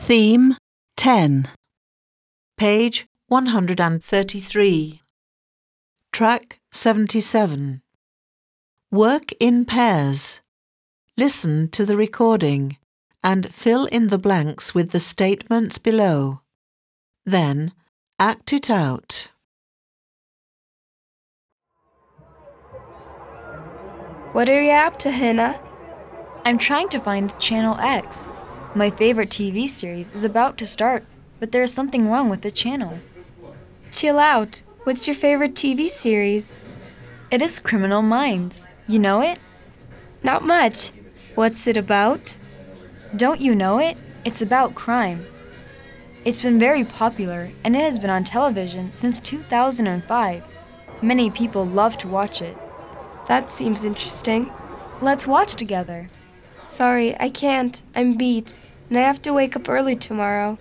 Theme 10. Page 133. Track 77. Work in pairs. Listen to the recording and fill in the blanks with the statements below. Then, act it out. What are you up to, Hannah? I'm trying to find the Channel X. My favorite TV series is about to start, but there is something wrong with the channel. Chill out. What's your favorite TV series? It is Criminal Minds. You know it? Not much. What's it about? Don't you know it? It's about crime. It's been very popular and it has been on television since 2005. Many people love to watch it. That seems interesting. Let's watch together. Sorry, I can't. I'm beat, and I have to wake up early tomorrow.